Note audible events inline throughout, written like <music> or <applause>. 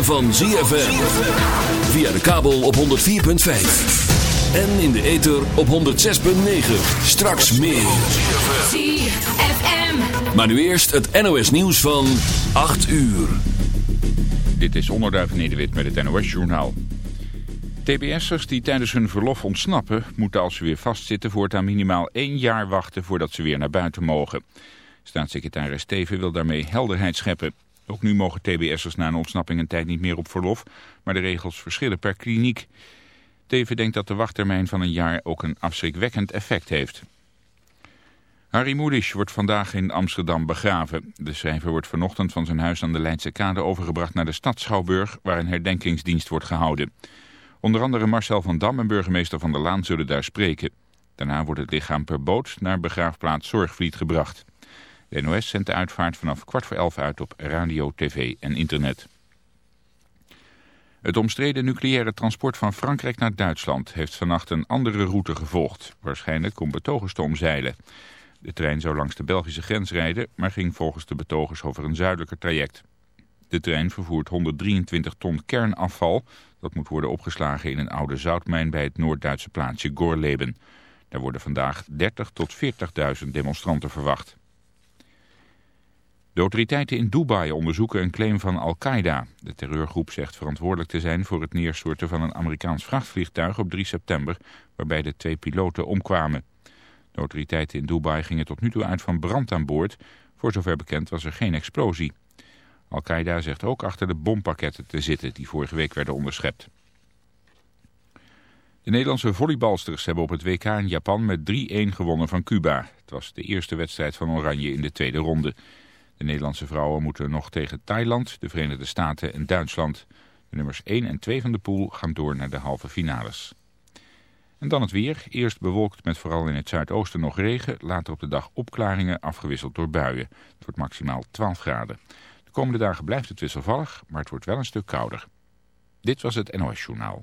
ritme van ZFM. Via de kabel op 104.5. En in de ether op 106.9. Straks meer. ZFM. Maar nu eerst het NOS nieuws van 8 uur. Dit is Onderduif Nederwit met het NOS-journaal. TBS'ers die tijdens hun verlof ontsnappen... moeten als ze weer vastzitten voortaan minimaal één jaar wachten... voordat ze weer naar buiten mogen. Staatssecretaris Steven wil daarmee helderheid scheppen. Ook nu mogen TBS'ers na een ontsnapping een tijd niet meer op verlof... maar de regels verschillen per kliniek. Teven denkt dat de wachttermijn van een jaar ook een afschrikwekkend effect heeft. Harry Mulisch wordt vandaag in Amsterdam begraven. De schrijver wordt vanochtend van zijn huis aan de Leidse Kade overgebracht naar de stad Schouwburg, waar een herdenkingsdienst wordt gehouden. Onder andere Marcel van Dam en burgemeester Van der Laan zullen daar spreken. Daarna wordt het lichaam per boot naar begraafplaats Zorgvliet gebracht. De NOS zendt de uitvaart vanaf kwart voor elf uit op radio, tv en internet. Het omstreden nucleaire transport van Frankrijk naar Duitsland heeft vannacht een andere route gevolgd. Waarschijnlijk om betogers te omzeilen. De trein zou langs de Belgische grens rijden, maar ging volgens de betogers over een zuidelijker traject. De trein vervoert 123 ton kernafval. Dat moet worden opgeslagen in een oude zoutmijn bij het Noord-Duitse plaatsje Gorleben. Daar worden vandaag 30 tot 40.000 demonstranten verwacht. De autoriteiten in Dubai onderzoeken een claim van Al-Qaeda. De terreurgroep zegt verantwoordelijk te zijn voor het neerstorten van een Amerikaans vrachtvliegtuig op 3 september, waarbij de twee piloten omkwamen. De autoriteiten in Dubai gingen tot nu toe uit van brand aan boord. Voor zover bekend was er geen explosie. Al-Qaeda zegt ook achter de bompakketten te zitten die vorige week werden onderschept. De Nederlandse volleybalsters hebben op het WK in Japan met 3-1 gewonnen van Cuba. Het was de eerste wedstrijd van Oranje in de tweede ronde. De Nederlandse vrouwen moeten nog tegen Thailand, de Verenigde Staten en Duitsland. De nummers 1 en 2 van de pool gaan door naar de halve finales. En dan het weer. Eerst bewolkt met vooral in het zuidoosten nog regen. Later op de dag opklaringen afgewisseld door buien. Het wordt maximaal 12 graden. De komende dagen blijft het wisselvallig, maar het wordt wel een stuk kouder. Dit was het NOS Journaal.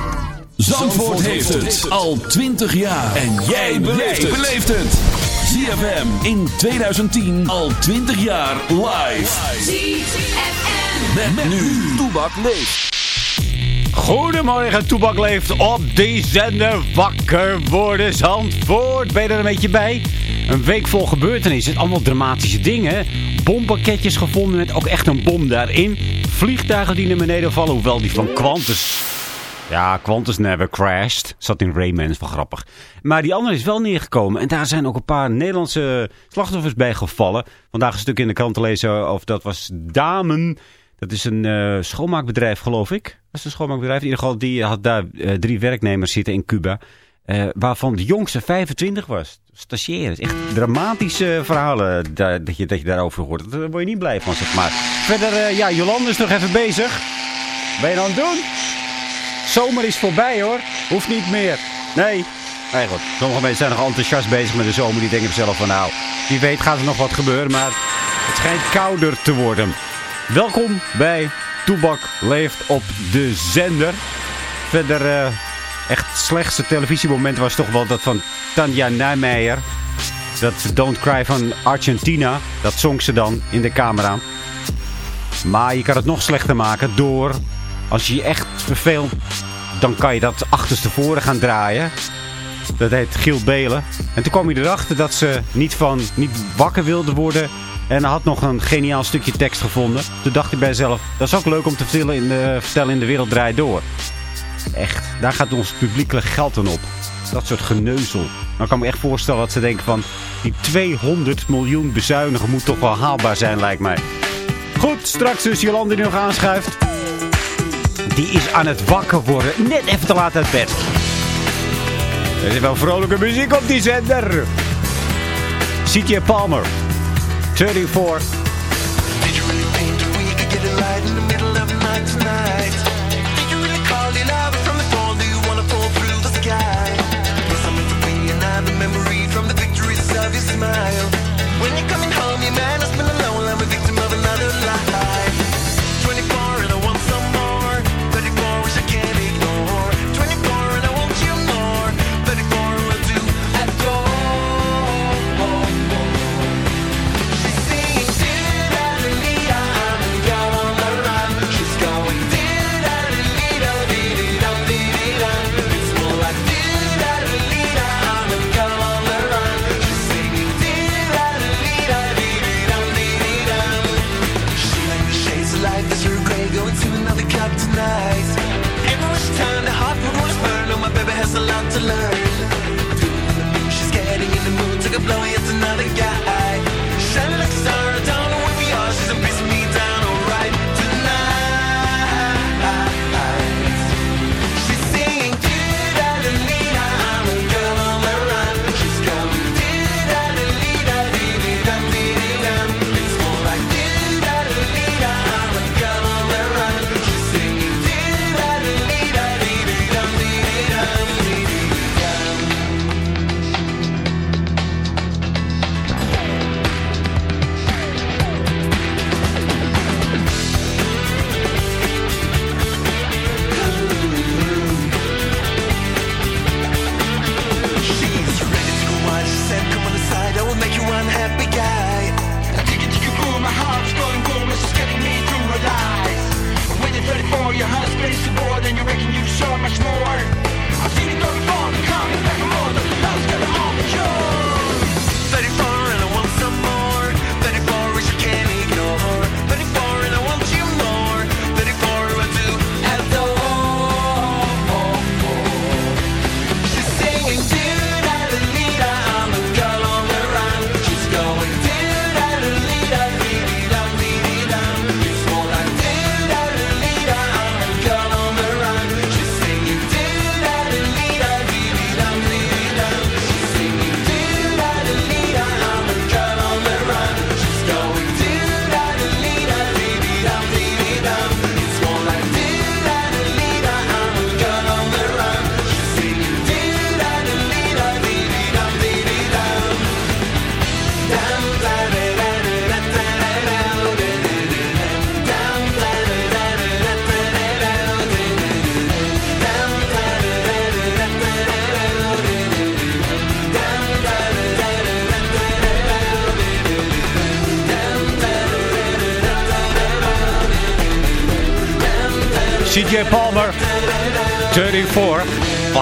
Zandvoort heeft het al 20 jaar. En jij beleeft het. ZFM in 2010 al 20 jaar live. ZFM. Met, met nu. Toebak leeft. Goedemorgen, Toebak leeft op die zender. Wakker worden, Zandvoort. Ben je er een beetje bij? Een week vol gebeurtenissen. Allemaal dramatische dingen. Bompakketjes gevonden met ook echt een bom daarin. Vliegtuigen die naar beneden vallen. Hoewel die van Qantas... Ja, Qantas never crashed. Zat in Rayman, is wel grappig. Maar die andere is wel neergekomen. En daar zijn ook een paar Nederlandse slachtoffers bij gevallen. Vandaag een stuk in de krant te lezen of dat was Damen... Dat is een eh, schoonmaakbedrijf, geloof ik. Dat is een schoonmaakbedrijf. In ieder geval, die had daar eh, drie werknemers zitten in Cuba. eh, waarvan de jongste 25 was. Stagiaires. Echt dramatische verhalen dat, je, dat je daarover hoort. Daar word je niet blij van, zeg maar. Verder, ja, Jolande is nog even bezig. Ben je aan het doen? Zomer is voorbij hoor. Hoeft niet meer. Nee. Nee. Sommige mensen zijn nog enthousiast bezig met de zomer. Die denken zelf van nou, wie weet gaat er nog wat gebeuren. Maar het schijnt kouder te worden. Welkom bij Toebak Leeft op de zender. Verder eh, echt slechtste televisiemoment was toch wel dat van Tanja Nijmeijer. Dat Don't Cry van Argentina. Dat zong ze dan in de camera. Maar je kan het nog slechter maken door, als je je echt verveelt, dan kan je dat achterstevoren gaan draaien. Dat heet Giel Belen. En toen kwam je erachter dat ze niet, van, niet wakker wilde worden. En had nog een geniaal stukje tekst gevonden. Toen dacht ik bij mezelf, dat is ook leuk om te vertellen in de, vertellen in de wereld draait door. Echt, daar gaat ons publiekelijk geld aan op. Dat soort geneuzel. Dan kan ik me echt voorstellen dat ze denken van... die 200 miljoen bezuinigen moet toch wel haalbaar zijn, lijkt mij. Goed, straks dus Jolande die nog aanschuift. Die is aan het wakker worden. Net even te laat uit bed. Er is wel vrolijke muziek op die zender. CJ Palmer. 34. Did you really think that we could get it right in the middle of the night tonight? Did you really call your love from the dawn? Do you wanna fall through the sky? Meant to be another memory from the victories of your smile. When you're coming home, your man has been alone. I'm a victim of another life.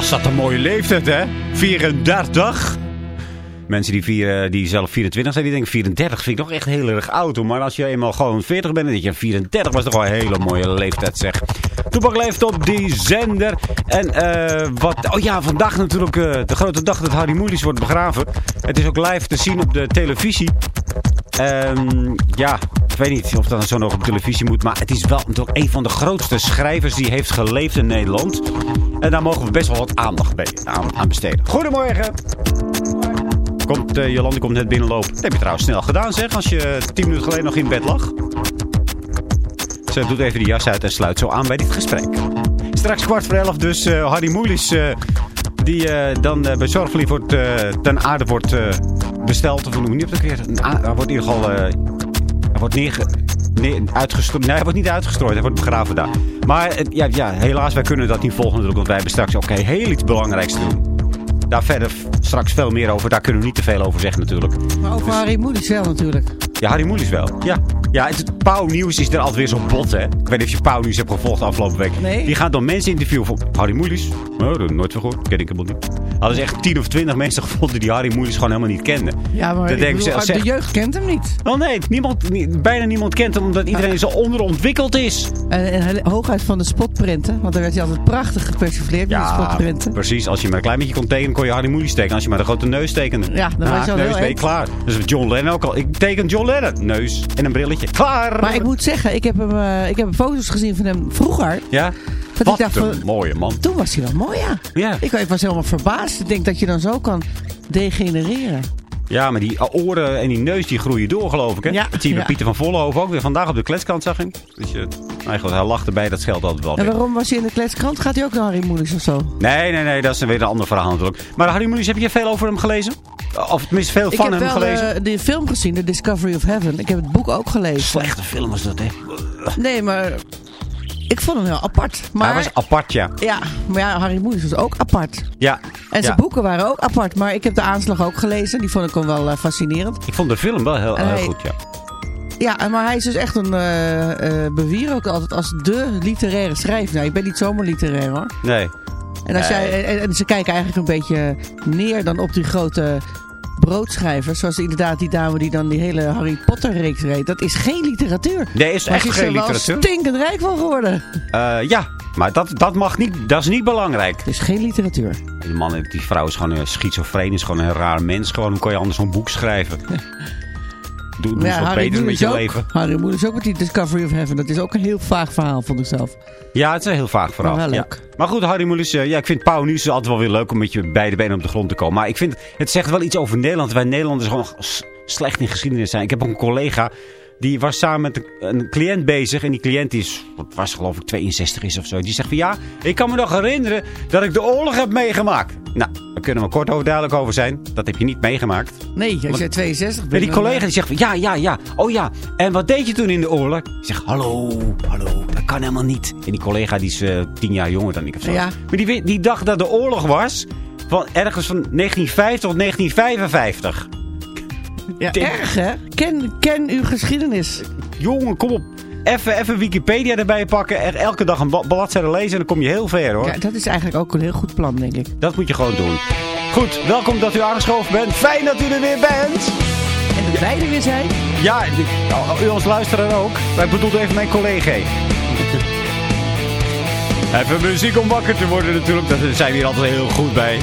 Was dat een mooie leeftijd, hè? 34. Mensen die, vier, die zelf 24 zijn, die denken 34 vind ik nog echt heel erg oud. Hoor. Maar als je eenmaal gewoon 40 bent, dan denk je 34 was toch wel een hele mooie leeftijd, zeg. Toepak leeft op die zender. En eh, wat... Oh ja, vandaag natuurlijk eh, de grote dag dat Harry Moelis wordt begraven. Het is ook live te zien op de televisie. Ehm, ja, weet niet of dat zo nog op televisie moet. Maar het is wel natuurlijk een van de grootste schrijvers die heeft geleefd in Nederland. En daar mogen we best wel wat aandacht bij, aan, aan besteden. Goedemorgen. Komt, eh, Jolande komt net binnenlopen. Dat heb je trouwens snel gedaan zeg. Als je tien minuten geleden nog in bed lag. Ze doet even de jas uit en sluit zo aan bij dit gesprek. Straks kwart voor elf dus eh, Harry Moelis... eh, die dan bij Zorgverlief wordt, ten aarde wordt besteld. Of hoe noem je dat weer? Wordt in ieder geval... hij wordt neerge... uitgestrooid. Nee, hij wordt niet uitgestrooid. Hij wordt begraven daar. Maar eh, ja, ja, helaas, wij kunnen dat niet volgen natuurlijk. Want wij hebben straks ook heel iets belangrijks te doen. Daar verder straks veel meer over. Daar kunnen we niet te veel over zeggen natuurlijk. Maar over Harry Moelis wel natuurlijk. Ja, Harry Moelis wel. Ja, ja het, het Pauwnieuws is er altijd weer zo bot, hè. Ik weet niet of je Pauwnieuws hebt gevolgd de afgelopen week. Nee. Die gaan dan mensen interviewen van Harry Moelis. Oh, dat heb ik nooit van gehoord. Ken ik helemaal niet. Hadden ze echt 10 of 20 mensen <laughs> gevonden die Harry Moelis gewoon helemaal niet kenden. Ja, maar ik bedoel, ze, de jeugd kent hem niet. Oh nee, niemand, nie- bijna niemand kent hem omdat iedereen zo onderontwikkeld is. En, en hooguit van de spotprinten. Want daar werd hij altijd prachtig gepersifleerd met de spotprinten. precies. Als je maar een klein beetje kon tekenen, kon je Harry Moelis tekenen. Als je maar een grote neus tekende. Ja, dan was je al neus, heel ben je klaar. Dus John Lennon ook al. Ik teken John Lennon. Neus en een brilletje. Klaar! Maar ik moet zeggen, ik heb, hem, eh, ik heb foto's gezien van hem vroeger. Ja? Dat Wat ik dacht een van, mooie man. toen was hij wel mooi, ja. Ja. Ik, ik was helemaal verbaasd. Ik denk dat je dan zo kan degenereren. Ja, maar die oren en die neus die groeien door, geloof ik. Hè? Ja, dat zie je bij ja. Pieter van Vollenhoven ook weer vandaag op de kletskant, zag ik. Dus je, eigenlijk, hij lacht erbij, dat scheelt altijd wel. En waarom was hij in de kletskrant? Gaat hij ook naar Harry Moelis of zo? Nee, nee, nee, dat is weer een ander verhaal natuurlijk. Maar Harry Mulisch, heb je veel over hem gelezen? Of tenminste veel Ik van heb hem wel gelezen? eh, de film gezien, The Discovery of Heaven. Ik heb het boek ook gelezen. Slechte film was dat, hè? Nee, maar ik vond hem heel apart. Maar, Hij was apart, ja. ja, maar ja, Harry Moelis was ook apart. Ja. En zijn ja. boeken waren ook apart. Maar ik heb de aanslag ook gelezen. Die vond ik gewoon wel eh, fascinerend. Ik vond de film wel heel, heel goed, ja. Ja, maar hij is dus echt een eh bewier ook altijd als de literaire schrijver. Nou, ik ben niet zomaar literair hoor. Nee. En, als Nee. jij, en, en ze kijken eigenlijk een beetje neer dan op die grote broodschrijvers. Zoals inderdaad die dame die dan die hele Harry Potter reeks reed. Dat is geen literatuur. Nee, is Maar echt is geen er wel literatuur. stinkend rijk van geworden. Ja, maar dat, dat mag niet, dat is niet belangrijk. Het is geen literatuur. Die man, die vrouw is gewoon een schizofreen, is gewoon een raar mens. Gewoon, hoe kan je anders zo'n boek schrijven? <laughs> Doe, doe Maar eens wat beter met je ook, leven. Harry Moelis ook met die Discovery of Heaven. Dat is ook een heel vaag verhaal, vond ik zelf. Ja, het is een heel vaag verhaal. Maar ja. Maar goed, Harry Mulisch, eh, ja, ik vind Pauw Nieuws altijd wel weer leuk om met je beide benen op de grond te komen. Maar ik vind, het zegt wel iets over Nederland. Wij Nederlanders gewoon slecht in geschiedenis zijn. Ik heb ook een collega, die was samen met een, cliënt bezig. En die cliënt is, wat was geloof ik 62 is of zo. Die zegt van ja, ik kan me nog herinneren dat ik de oorlog heb meegemaakt. Nou, daar kunnen we kort over duidelijk over zijn. Dat heb je niet meegemaakt. Nee, jij 62 Ja, bent. die collega die zegt van, ja, ja, ja, oh ja. En wat deed je toen in de oorlog? Ik zeg, hallo, hallo, dat kan helemaal niet. En die collega die is eh, tien jaar jonger dan ik of zo. Ja. Maar die, die dacht dat de oorlog was van ergens van 1950 tot 1955. Ja, Denk- erg hè? Ken, ken uw geschiedenis. Jongen, kom op. Even, even Wikipedia erbij pakken. en Elke dag een bladzijde lezen en dan kom je heel ver hoor. Ja, dat is eigenlijk ook een heel goed plan, denk ik. Dat moet je gewoon doen. Goed, welkom dat u aangeschoven bent. Fijn dat u er weer bent. En dat wij er weer zijn. Ja, nou, u als luisteraar ook. Wij bedoelden even mijn collega. <laughs> Even muziek om wakker te worden natuurlijk. Daar zijn we hier altijd heel goed bij.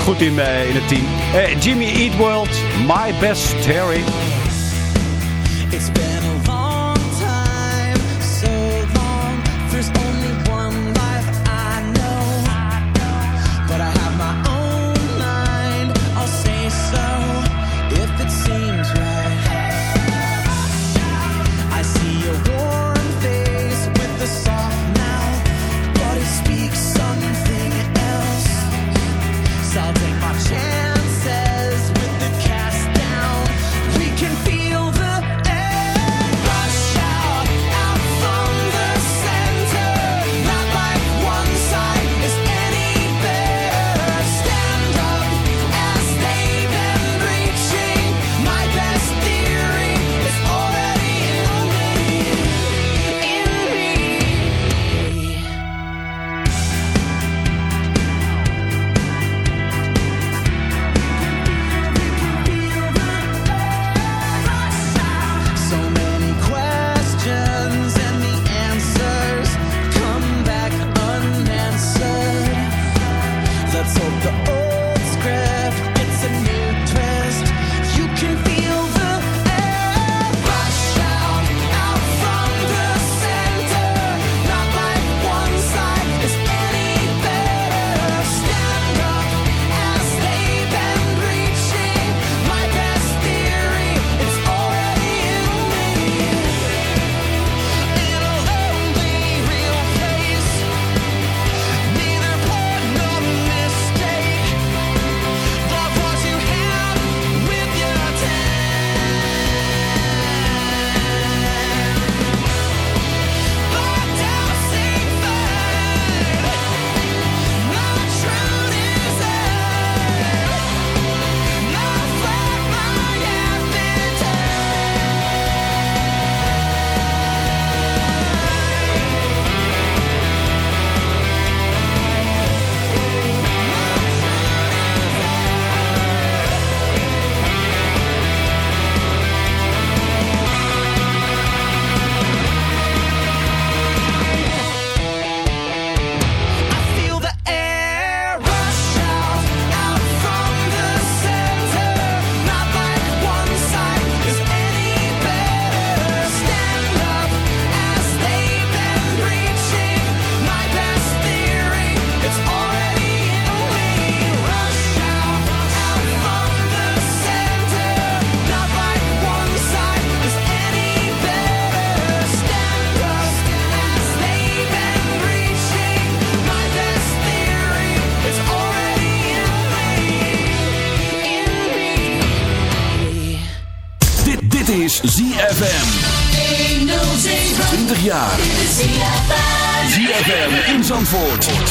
Goed in, eh, in het team. Eh, Jimmy Eat World, My Best Terry. It's been Zandvoort.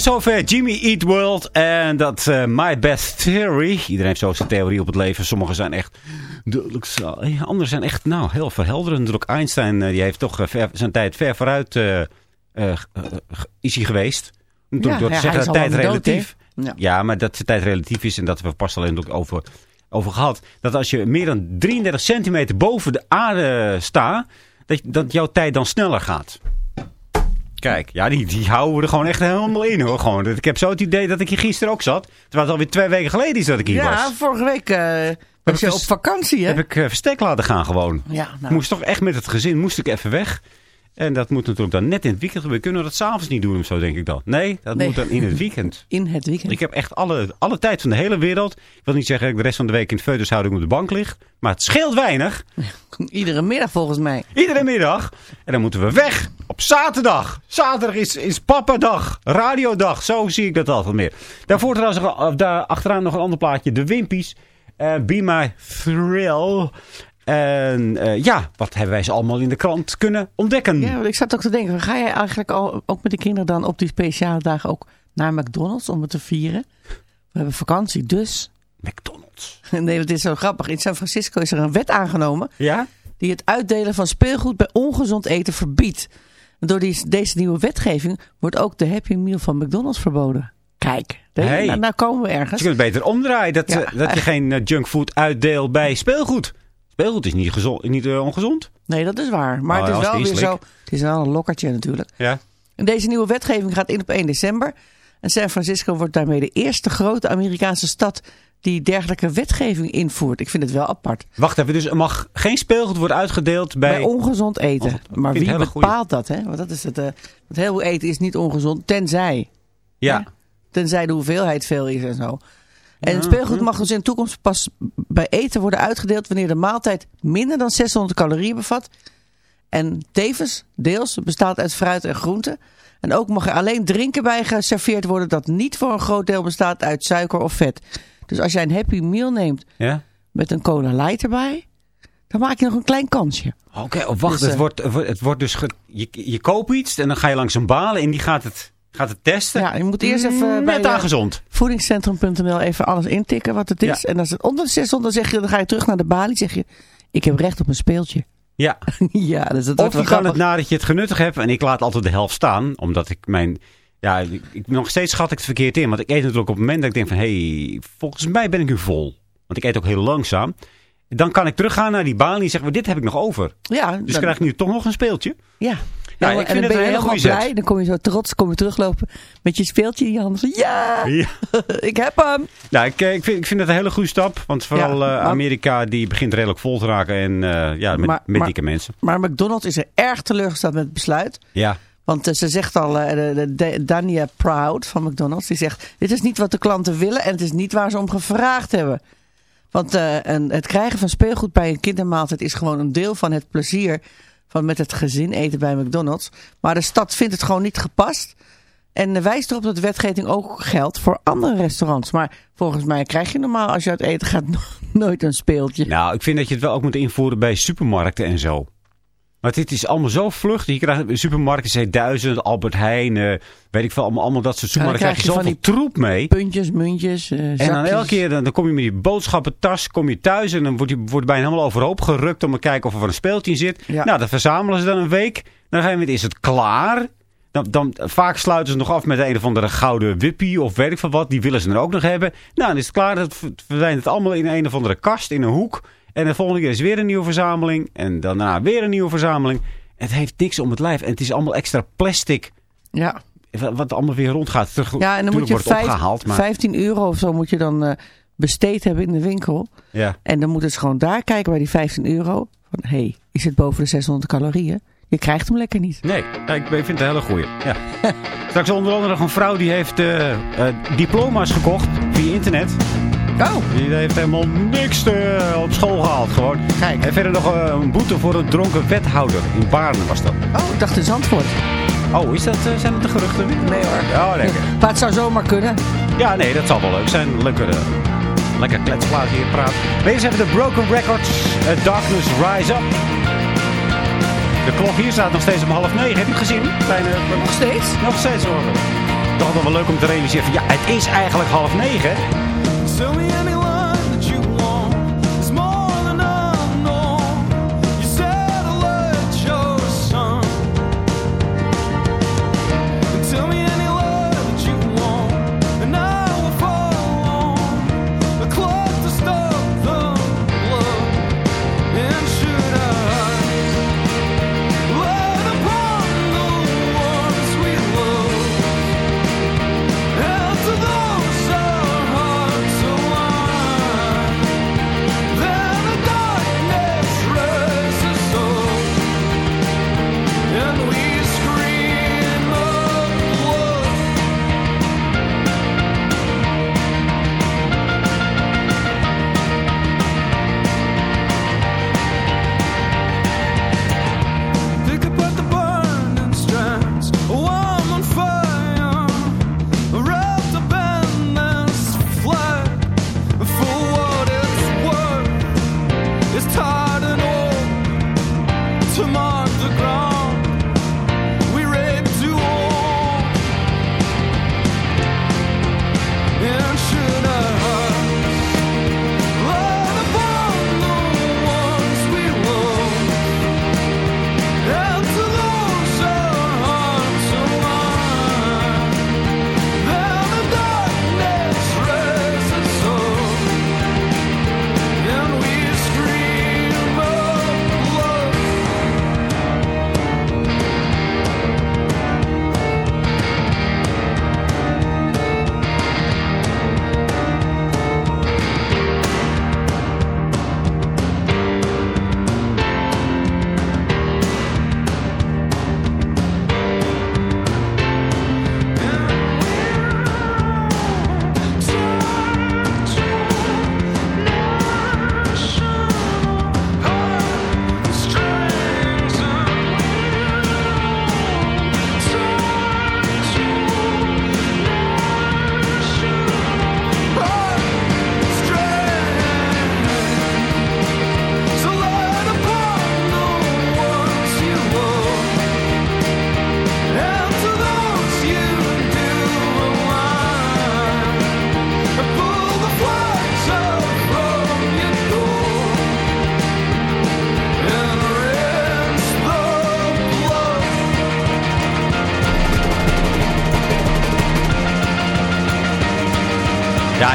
Zover Jimmy Eat World en dat eh, My Best Theory. Iedereen heeft zo zijn theorie op het leven. Sommige zijn echt duidelijk zo. Ja, Andere zijn echt nou, heel verhelderend. Natuurlijk Einstein eh, die heeft toch eh, ver- zijn tijd ver vooruit eh, eh, eh, is hij geweest. Door te ja, zeggen dat tijd dood, relatief. Ja. Ja, maar dat de tijd relatief is en dat we pas alleen ook over, over gehad. Dat als je meer dan 33 centimeter boven de aarde staat, dat, dat jouw tijd dan sneller gaat. Kijk, ja, die, die houden we er gewoon echt helemaal in hoor. Gewoon. Ik heb zo het idee dat ik hier gisteren ook zat. Terwijl het alweer twee weken geleden is dat ik hier Ja, was. vorige week eh was je op vakantie, hè? Heb ik eh, verstek laten gaan gewoon. Ja, Ik nou. moest toch echt met het gezin, moest ik even weg. En dat moet natuurlijk dan net in het weekend gebeuren. Kunnen we dat s'avonds niet doen of zo, denk ik dan? Nee, dat Nee. moet dan in het weekend. <laughs> In het weekend. Ik heb echt alle, alle tijd van de hele wereld. Ik wil niet zeggen dat ik de rest van de week in het feutushouding op de bank lig. Maar het scheelt weinig. <laughs> Iedere middag volgens mij. Iedere middag. En dan moeten we weg. Op zaterdag. Zaterdag is, is papadag. Radiodag. Zo zie ik dat altijd meer. Daarvoor trouwens, of daar achteraan nog een ander plaatje. De Wimpies. Eh Be My Thrill. En eh, ja, wat hebben wij ze allemaal in de krant kunnen ontdekken? Ja, want ik zat ook te denken, ga jij eigenlijk al, ook met de kinderen dan op die speciale dagen ook naar McDonald's om het te vieren? We hebben vakantie, dus. McDonald's. <laughs> Nee, het is zo grappig. In San Francisco is er een wet aangenomen Ja? die het uitdelen van speelgoed bij ongezond eten verbiedt. En door die, deze nieuwe wetgeving wordt ook de Happy Meal van McDonald's verboden. Kijk, Hey. nou, nou komen we Dus ergens. je kunt het beter omdraaien. Dat, Ja, eh, dat je geen eh, junkfood uitdeelt bij speelgoed. Speelgoed is niet, gezond, niet eh, ongezond. Nee, dat is waar. Maar het is wel weer zo. Het is wel een lokkertje natuurlijk. Ja. En deze nieuwe wetgeving gaat in op 1 december. En San Francisco wordt daarmee de eerste grote Amerikaanse stad die dergelijke wetgeving invoert. Ik vind het wel apart. Wacht even, dus er mag geen speelgoed worden uitgedeeld bij... Bij ongezond eten. Ongezond. Maar wie goeie. bepaalt dat? Hè? Want dat is het. want heel veel eten is niet ongezond, tenzij. ja. hè? Tenzij de hoeveelheid veel is en zo. En speelgoed mag dus in de toekomst pas bij eten worden uitgedeeld wanneer de maaltijd minder dan 600 calorieën bevat. En tevens deels bestaat uit fruit en groenten. En ook mag er alleen drinken bij geserveerd worden dat niet voor een groot deel bestaat uit suiker of vet. Dus als jij een Happy Meal neemt ja. met een cola light erbij, dan maak je nog een klein kansje. Oké, oh, wacht. Dus, het, eh, wordt, het wordt dus... je, je koopt iets en dan ga je langs een balen en die gaat het, gaat het testen. Ja, je moet eerst even Mm, bij Net de- aan gezond. voedingscentrum.nl even alles intikken wat het is. Ja. En als het onder de 600 dan zeg je, dan ga je terug naar de balie. zeg je, ik heb recht op een speeltje. Ja. <laughs> ja, dus dat Of je kan het nadat je het genuttigd hebt. En ik laat altijd de helft staan. Omdat ik mijn... Ja, ik, ik- nog steeds schat ik het verkeerd in. Want ik eet natuurlijk op het moment dat ik denk van... Hey, volgens mij ben ik nu vol. Want ik eet ook heel langzaam. Dan kan ik teruggaan naar die balie en zeggen... Dit heb ik nog over. Ja, Dus dan- krijg ik nu toch nog een speeltje. Ja. Ja, Nou, ik en dan ben je hele helemaal blij. Dan kom je zo trots kom je teruglopen met je speeltje in je handen. Ja, Ja. <laughs> ik heb hem. Nou, ik, eh, ik, vind, ik vind het een hele goede stap. Want vooral Ja, eh, Amerika die begint redelijk vol te raken. En eh, ja, met, Maar- met maar- dikke mensen. Maar McDonald's is er erg teleurgesteld met het besluit. Ja. Want ze zegt al, Dania Proud van McDonald's, die zegt... Dit is niet wat de klanten willen en het is niet waar ze om gevraagd hebben. Want een, het krijgen van speelgoed bij een kindermaaltijd is gewoon een deel van het plezier... met het gezin eten bij McDonald's. Maar de stad vindt het gewoon niet gepast. En wijst erop dat de wetgeving ook geldt voor andere restaurants. Maar volgens mij krijg je normaal als je uit eten gaat no- <laughs> nooit een speeltje. Nou, ik vind dat je het wel ook moet invoeren bij supermarkten en zo. Maar dit is allemaal zo vluchtig. Je krijgt supermarkten, C1000, Albert Heijn, eh, weet ik veel, allemaal, allemaal dat soort Ja, dan supermarkten. krijg je je zoveel troep mee. Puntjes, muntjes, eh, En dan elke keer, dan, dan kom je met die boodschappentas, kom je thuis en dan wordt je wordt bijna helemaal overhoop gerukt om te kijken of er een speeltje in zit. Ja. Nou, dat verzamelen ze dan een week. Dan ga je met, is het klaar? Dan, dan, vaak sluiten ze nog af met een of andere gouden wippie of weet ik veel wat. Die willen ze er ook nog hebben. Nou, dan is het klaar. Dat ver- verdwijnt het allemaal in een of andere kast, in een hoek. En de volgende keer is weer een nieuwe verzameling. En daarna weer een nieuwe verzameling. Het heeft niks om het lijf. En het is allemaal extra plastic. Ja. Wat allemaal weer rondgaat. Terug, Ja, en dan moet je vijf- opgehaald. Maar, 15 euro of zo moet je dan eh, besteed hebben in de winkel. ja. En dan moeten ze gewoon daar kijken bij die 15 euro. Van, hé, hey, is het boven de 600 calorieën? Je krijgt hem lekker niet. Nee, ik vind het een hele goeie. Ja. <laughs> Straks onder andere nog een vrouw die heeft eh, eh, diploma's gekocht via internet. Oh, Die heeft helemaal niks eh, op school gehaald gewoon. Kijk. En verder nog eh, een boete voor een dronken wethouder. In Baarne was dat. oh ik dacht in Zandvoort. Oh, is dat, eh, zijn dat de geruchten? Nee hoor. Ja, lekker. Maar het zou zomaar kunnen. Ja, nee, dat zal wel leuk zijn. Lekker, eh, lekker kletsplaat hier praten. Deze hebben de Broken Records. Darkness Rise Up. De klok hier staat nog steeds om half negen. Heb je het gezien? Kleine, Nog steeds? Nog steeds hoor. Toch wel leuk om te realiseren. Ja, het is eigenlijk half negen. Sue me anyway.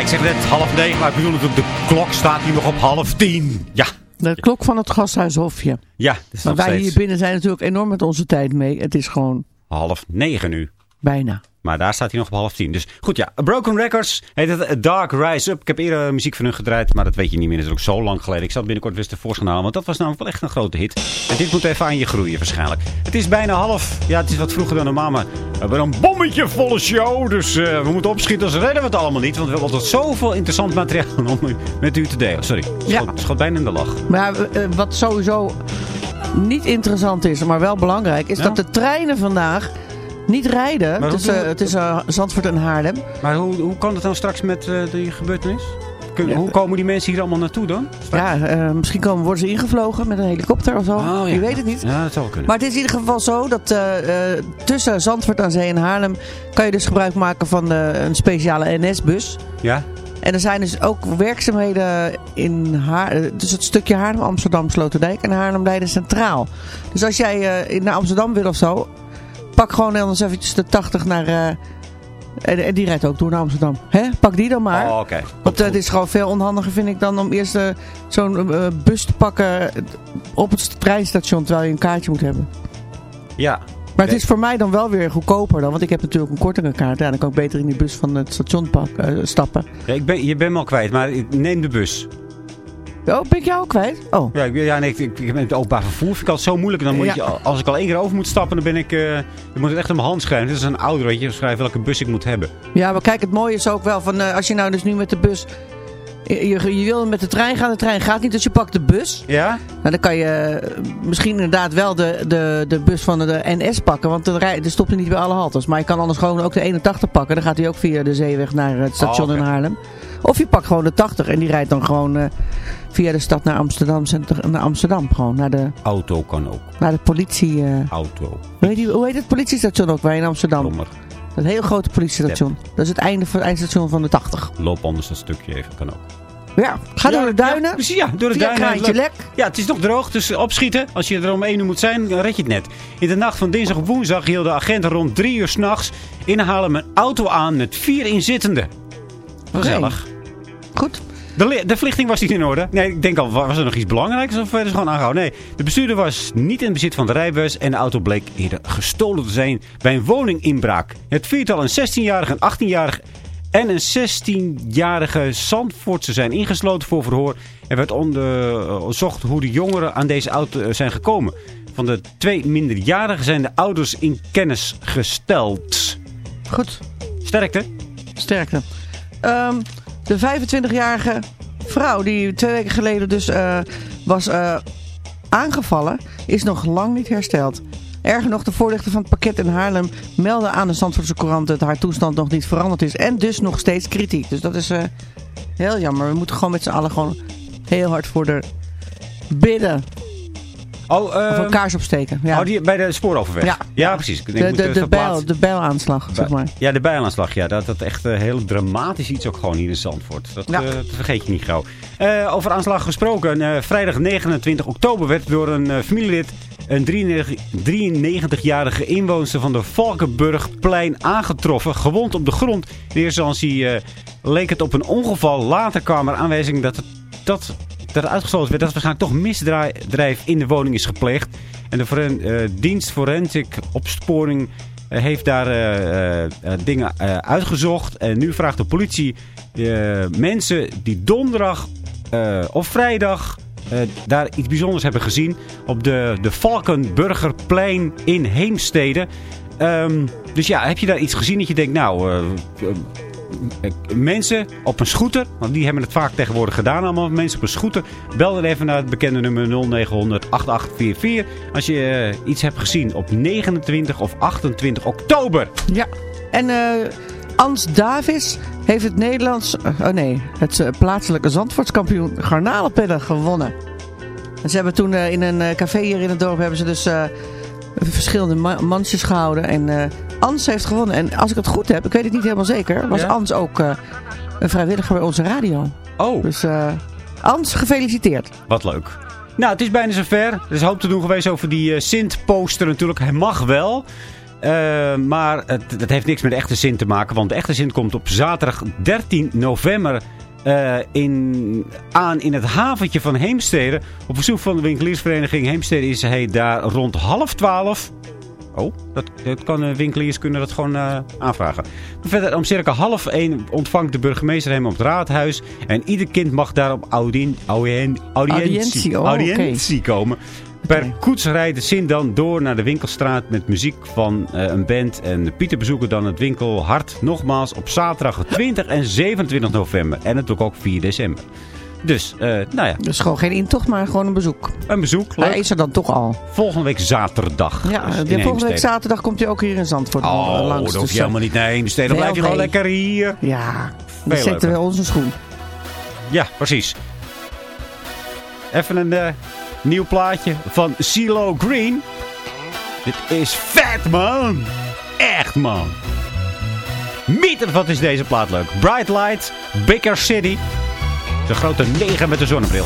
Ik zeg net half negen, maar ik bedoel natuurlijk, de klok staat hier nog op half tien. Ja, De klok van het gasthuishofje. ja, dat is Maar wij steeds hier binnen zijn natuurlijk enorm met onze tijd mee. Het is gewoon half negen nu. bijna. Maar daar staat hij nog op half tien. Dus goed, ja. Broken Records heet het Dark Rise Up. Ik heb eerder muziek van hun gedraaid, maar dat weet je niet meer. Dat is ook zo lang geleden. Ik zal het binnenkort weer eens tevoorschijn halen, want dat was namelijk wel echt een grote hit. En dit moet even aan je groeien waarschijnlijk. Het is bijna half. Ja, het is wat vroeger dan normaal, maar we hebben een bommetje volle show. Dus eh, we moeten opschieten, anders redden we het allemaal niet. Want we hebben altijd zoveel interessant materiaal om met u te delen. Sorry, het Ja. schoot bijna in de lach. Maar eh, wat sowieso niet interessant is, maar wel belangrijk, is Ja? dat de treinen vandaag niet rijden tussen, tussen Zandvoort en Haarlem. Maar hoe, hoe kan het dan straks met eh die gebeurtenis? Kun-. Hoe komen die mensen hier allemaal naartoe dan? Ja, eh, misschien komen, worden ze ingevlogen met een helikopter of zo. Oh, ja. Je weet het niet. Ja, dat zou kunnen. Maar het is in ieder geval zo dat eh, tussen Zandvoort aan Zee en Haarlem kan je dus gebruik maken van eh, een speciale NS-bus. Ja? En er zijn dus ook werkzaamheden in Haar, dus het stukje Haarlem, Amsterdam, Sloterdijk en Haarlem Leiden Centraal. Dus als jij naar Amsterdam wil of zo, pak gewoon anders eventjes de 80 naar... eh, en, en die rijdt ook door naar Amsterdam. Hè? Pak die dan maar. Oh, oké. Want eh, het is gewoon veel onhandiger vind ik dan om eerst eh, zo'n eh, bus te pakken op het treinstation terwijl je een kaartje moet hebben. Ja. Maar het is voor mij dan wel weer goedkoper dan. Want ik heb natuurlijk een kortingenkaart. Ja, dan kan ik beter in die bus van het station pak, eh, stappen. Ja, ik ben, je bent me al kwijt, maar ik- neem de bus. Oh, ben ik jou kwijt? Oh. Ja, ik, ja nee, ik, ik, ik ben het openbaar vervoer. Vind ik altijd zo moeilijk. Dan moet Ja. je, als ik al één keer over moet stappen, dan ben ik... eh je moet het echt op mijn hand schrijven. Dit is een ouder, weet je. Schrijf welke bus ik moet hebben. Ja, maar kijk, het mooie is ook wel van eh, als je nou dus nu met de bus... Je, je, je wil met de trein gaan, de trein gaat niet, dus je pakt de bus. Ja? Nou, dan kan je eh, misschien inderdaad wel de, de, de bus van de NS pakken, want er, rij, er stopt hij niet bij alle haltes. Maar je kan anders gewoon ook de 81 pakken. Dan gaat hij ook via de zeeweg naar het station Oh, in Haarlem. Of je pakt gewoon de 80 en die rijdt dan gewoon eh, via de stad naar Amsterdam, naar Amsterdam. Gewoon naar de, Auto kan ook. naar de politie... eh, Auto. hoe, heet die, hoe heet het politiestation ook waar in Amsterdam? Lommer. Dat hele grote politiestation. Dat is het einde van het eindstation van de 80. Loop anders dat stukje even. Kan ook. Ja, ga door de duinen. Ja, precies, ja, door de Via duinen. Lek. Ja, het is nog droog, dus opschieten. Als je er om 1 uur moet zijn, dan red je het net. In de nacht van dinsdag op woensdag hielden agenten rond 3 uur s'nachts in Haarlem een auto aan met vier inzittenden. Gezellig. Goed. De, de verlichting was niet in orde. Nee, ik denk al, was er nog iets belangrijks of werden ze gewoon aangehouden? Nee, de bestuurder was niet in bezit van de rijbewijs en de auto bleek eerder gestolen te zijn bij een woninginbraak. Het viertal, een 16-jarige, een 18-jarige en een 16-jarige Zandvoortse zijn ingesloten voor verhoor. Er werd onderzocht hoe de jongeren aan deze auto eh, zijn gekomen. Van de twee minderjarigen zijn de ouders in kennis gesteld. Goed. Sterkte. Sterkte. Ehm, de 25-jarige vrouw die twee weken geleden dus eh, was eh, aangevallen, is nog lang niet hersteld. Erger nog, de voorlichter van het pakket in Haarlem meldde aan de Zandvoortse Courant dat haar toestand nog niet veranderd is. En dus nog steeds kritiek. Dus dat is eh, heel jammer. We moeten gewoon met z'n allen gewoon heel hard voor de bidden. Oh, Of eh, een kaars opsteken. Ja. oh, die, bij de spooroverweg. Ja. ja precies. Ik de, de, even de, bijl, de bijlaanslag, zeg maar. Ja, de bijaanslag. Ja, dat dat echt eh, heel dramatisch iets ook gewoon hier in Zandvoort. Dat, Ja. eh, dat vergeet je niet gauw. Eh, over aanslagen gesproken. eh, vrijdag 29 oktober werd door een eh, familielid een 93 93-jarige inwoonster van de Valkenburgplein aangetroffen. Gewond op de grond. In eerste instantie eh, leek het op een ongeval. Later kwam er aanwijzing dat het, dat, dat het uitgesloten werd. Dat waarschijnlijk toch misdrijf in de woning is gepleegd. En de foren- eh, dienst Forensic Opsporing eh, heeft daar eh, dingen uitgezocht. En nu vraagt de politie mensen die donderdag of vrijdag daar iets bijzonders hebben gezien. Op de, de Valkenburgerplein in Heemstede. Ehm, dus ja, heb je daar iets gezien dat je denkt, nou... mensen op een scooter, want die hebben het vaak tegenwoordig gedaan allemaal. Mensen op een scooter. Bel dan even naar het bekende nummer 0900 8844. Als je eh, iets hebt gezien op 29 of 28 oktober. Ja. En eh Ans Davis heeft het Nederlands... eh, oh nee, het eh, plaatselijke Zandvoortskampioen garnalenpellen gewonnen. En ze hebben toen eh, in een eh, café hier in het dorp... hebben ze dus eh, verschillende ma mansjes gehouden. En eh, Ans heeft gewonnen. En als ik het goed heb, ik weet het niet helemaal zeker... was Ja? Ans ook eh, een vrijwilliger bij onze radio. Oh, Dus eh Ans, gefeliciteerd. wat leuk. Nou, het is bijna zover. Er is hoop te doen geweest over die eh, Sint-poster natuurlijk. Hij mag wel. Eh, maar het, het heeft niks met de echte Sint te maken. Want de echte Sint komt op zaterdag 13 november eh, in, aan in het haventje van Heemstede. Op verzoek van de winkeliersvereniging Heemstede is hij daar rond half twaalf. Oh, dat, dat kan, winkeliers kunnen dat gewoon eh, aanvragen. Verder om circa half één ontvangt de burgemeester hem op het raadhuis. En ieder kind mag daar op audien, audien, audiëntie, Audiëntie, oh, audiëntie komen. Per koets rijdt de Sint dan door naar de winkelstraat met muziek van eh, een band. En Pieter bezoeken dan het winkel Hart nogmaals op zaterdag 20 en 27 november. En natuurlijk ook 4 december. Dus, eh, nou ja, Dus gewoon geen intocht, maar gewoon een bezoek. een bezoek. Hij Leuk. is er dan toch al. Volgende week zaterdag. Ja, dus volgende week zaterdag komt hij ook hier in Zandvoort eh, Oh, langs. dat hoef dus, je helemaal niet naar Heemstede. Dan blijf je gewoon lekker hier. Ja, dan leuker. zetten we ons een schoen. Ja, precies. Even een nieuw plaatje van CeeLo Green. Dit is vet, man. Echt, man. Mieter, wat is deze plaat leuk. Bright Light, Baker City. De grote negen met de zonnebril.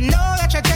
Cause you know that you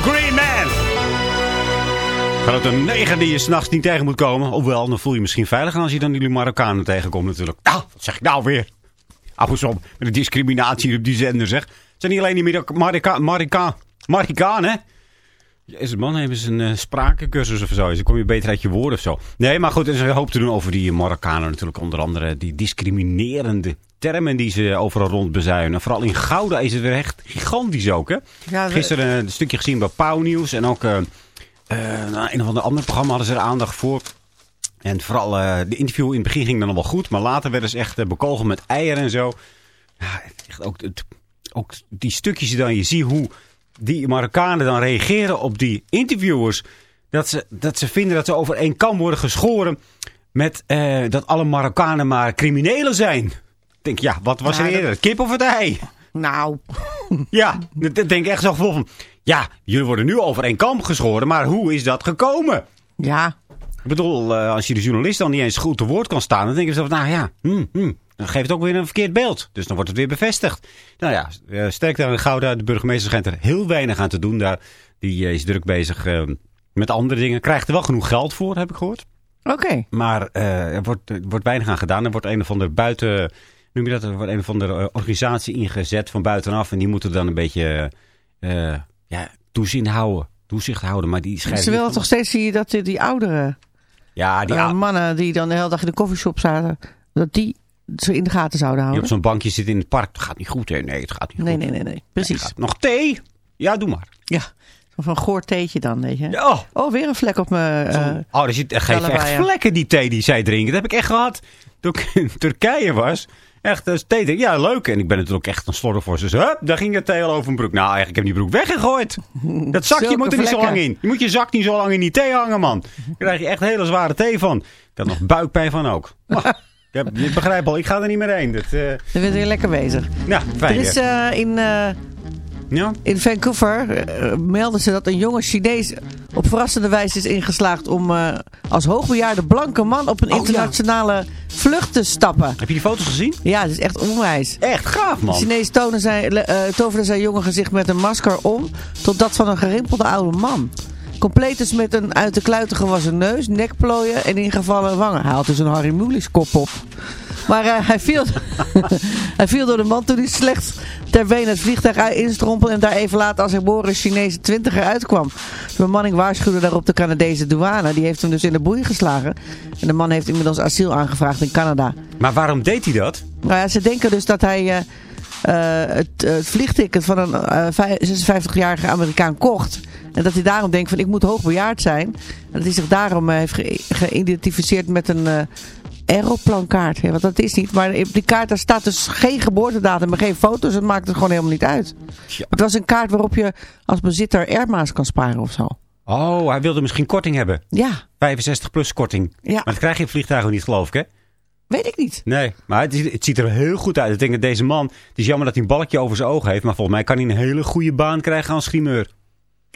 Green, man. Grote negen die je s'nachts niet tegen moet komen. Hoewel, dan voel je je misschien veiliger als je dan jullie Marokkanen tegenkomt natuurlijk. Nou, wat zeg ik nou weer? Eens op met de discriminatie op die zender, zeg. Het zijn niet alleen die Marokka- Marokka- Marokka- Marokkanen, hè? Jezus man, hebben ze een eh, sprakencursus of zo? Dus dan kom je beter uit je woorden of zo. Nee, maar goed, er is een hoop te doen over die Marokkanen natuurlijk. Onder andere die discriminerende termen die ze overal rond bezuinen. Vooral in Gouda is het weer echt gigantisch ook, hè? Ja, we- Gisteren een stukje gezien bij Pauw Nieuws. En ook eh, eh, nou, een of ander ander programma hadden ze er aandacht voor. En vooral eh, de interview in het begin ging dan nog wel goed. Maar later werden ze echt eh, bekogeld met eieren en zo. Ja, echt ook, het, ook die stukjes die dan je ziet hoe die Marokkanen dan reageren op die interviewers. Dat ze, dat ze vinden dat ze over één kam worden geschoren. Met eh, dat alle Marokkanen maar criminelen zijn. Ik denk, ja, wat was er dat- eerder? Kip of het ei? Nou, <laughs> Ja, dat denk ik echt zo van. Ja, jullie worden nu over één kam geschoren. Maar hoe is dat gekomen? ja. Ik bedoel, eh, als je de journalist dan niet eens goed te woord kan staan, dan denken ze van, nou ja, hm, hm, dan geeft het ook weer een verkeerd beeld. Dus dan wordt het weer bevestigd. Nou ja, eh, sterk daar in Gouda, de burgemeester schijnt er heel weinig aan te doen daar. Die eh, is druk bezig eh, met andere dingen. Krijgt er wel genoeg geld voor, heb ik gehoord. Oké. Maar eh, er, wordt, er wordt weinig aan gedaan. Er wordt een of andere buiten, noem je dat, er wordt een of andere organisatie ingezet van buitenaf. En die moeten dan een beetje eh, ja, toezien houden. Toezicht houden, maar die schijnen Ze willen toch steeds die, dat die, die oudere Ja, die, mannen die dan de hele dag in de koffieshop zaten, dat die ze in de gaten zouden die op houden. zo'n bankje zit in het park. Het gaat niet goed, hè? Nee, het gaat niet Nee, goed. nee, nee, nee. Precies. Nog thee? Ja, doe maar. Ja. Of een goor theetje dan, weet je. Oh, Oh, weer een vlek op mijn... eh, oh er zit, geeft allebei, echt ja. vlekken die thee die zij drinken. Dat heb ik echt gehad toen ik in Turkije was. Echt, is thee. Ja, leuk. En ik ben natuurlijk echt een slorder voor. Dus hup, daar ging het thee al over mijn broek. Nou, eigenlijk heb ik die broek weggegooid. <laughs> Dat zakje Zulke moet er niet zo lang in. Je moet je zak niet zo lang in die thee hangen, man. Daar krijg je echt hele zware thee van. Ik had nog buikpijn van ook. <laughs> Maar, ik heb, je begrijpt al, ik ga er niet meer heen. Dat, eh Dan ben je weer lekker bezig. ja, fijn. Er is eh, in, eh, ja? in Vancouver, melden ze dat een jonge Chinees op verrassende wijze is ingeslaagd om als hoogbejaarde blanke man op een Oh, ja. internationale vlucht te stappen. Heb je die foto's gezien? Ja, dat is echt onwijs. Echt gaaf, De man. Chinees tonen zijn, toverde zijn jonge gezicht met een masker om tot dat van een gerimpelde oude man. Compleet dus met een uit de kluiten gewassen neus, nekplooien en ingevallen wangen. Hij had dus een Harry Mulisch kop op. Maar eh, hij, viel, <laughs> hij viel door de man toen hij slechts ter been het vliegtuig instrompelde en daar even later als herboren Chinese twintiger uitkwam. De bemanning waarschuwde daarop de Canadese douane. Die heeft hem dus in de boei geslagen. En de man heeft inmiddels asiel aangevraagd in Canada. Maar waarom deed hij dat? Nou ja, ze denken dus dat hij eh, eh, het, het vliegticket van een vij- 56-jarige Amerikaan kocht. En dat hij daarom denkt van ik moet hoogbejaard zijn. En dat hij zich daarom eh, heeft ge- geïdentificeerd met een eh aeroplankaart. Ja, want dat is niet. Maar op die kaart daar staat dus geen geboortedatum en geen foto's. Het maakt het gewoon helemaal niet uit. Het was een kaart waarop je als bezitter airma's kan sparen of zo. Oh, hij wilde misschien korting hebben. Ja, 65 plus korting. Ja. Maar dat krijg je in vliegtuigen niet, geloof ik, hè? weet ik niet. Nee, maar het, het ziet er heel goed uit. Ik denk dat deze man, het is jammer dat hij een balkje over zijn ogen heeft. Maar volgens mij kan hij een hele goede baan krijgen als grimeur.